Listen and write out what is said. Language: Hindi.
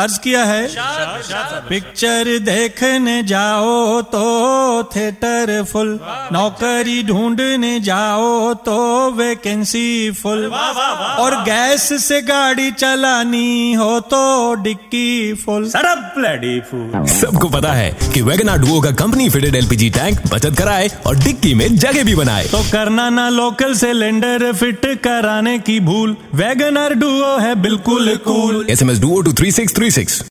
अर्ज़ किया है। पिक्चर देखने जाओ तो थिएटर फुल। नौकरी ढूँढने जाओ तो वैकेंसी फुल। और गैस से गाड़ी चलानी हो तो डिक्की फुल। सबको पता है कि वैगनार डुओ का कंपनी फिटेड एलपीजी टैंक बचत कराए और डिक्की में जगह भी बनाए। तो करना ना लोकल सिलेंडर फिट कराने की भूल। वैगनर डुओ है बिल्कुल cool S M S duo two three six three six.